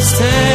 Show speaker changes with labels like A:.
A: understand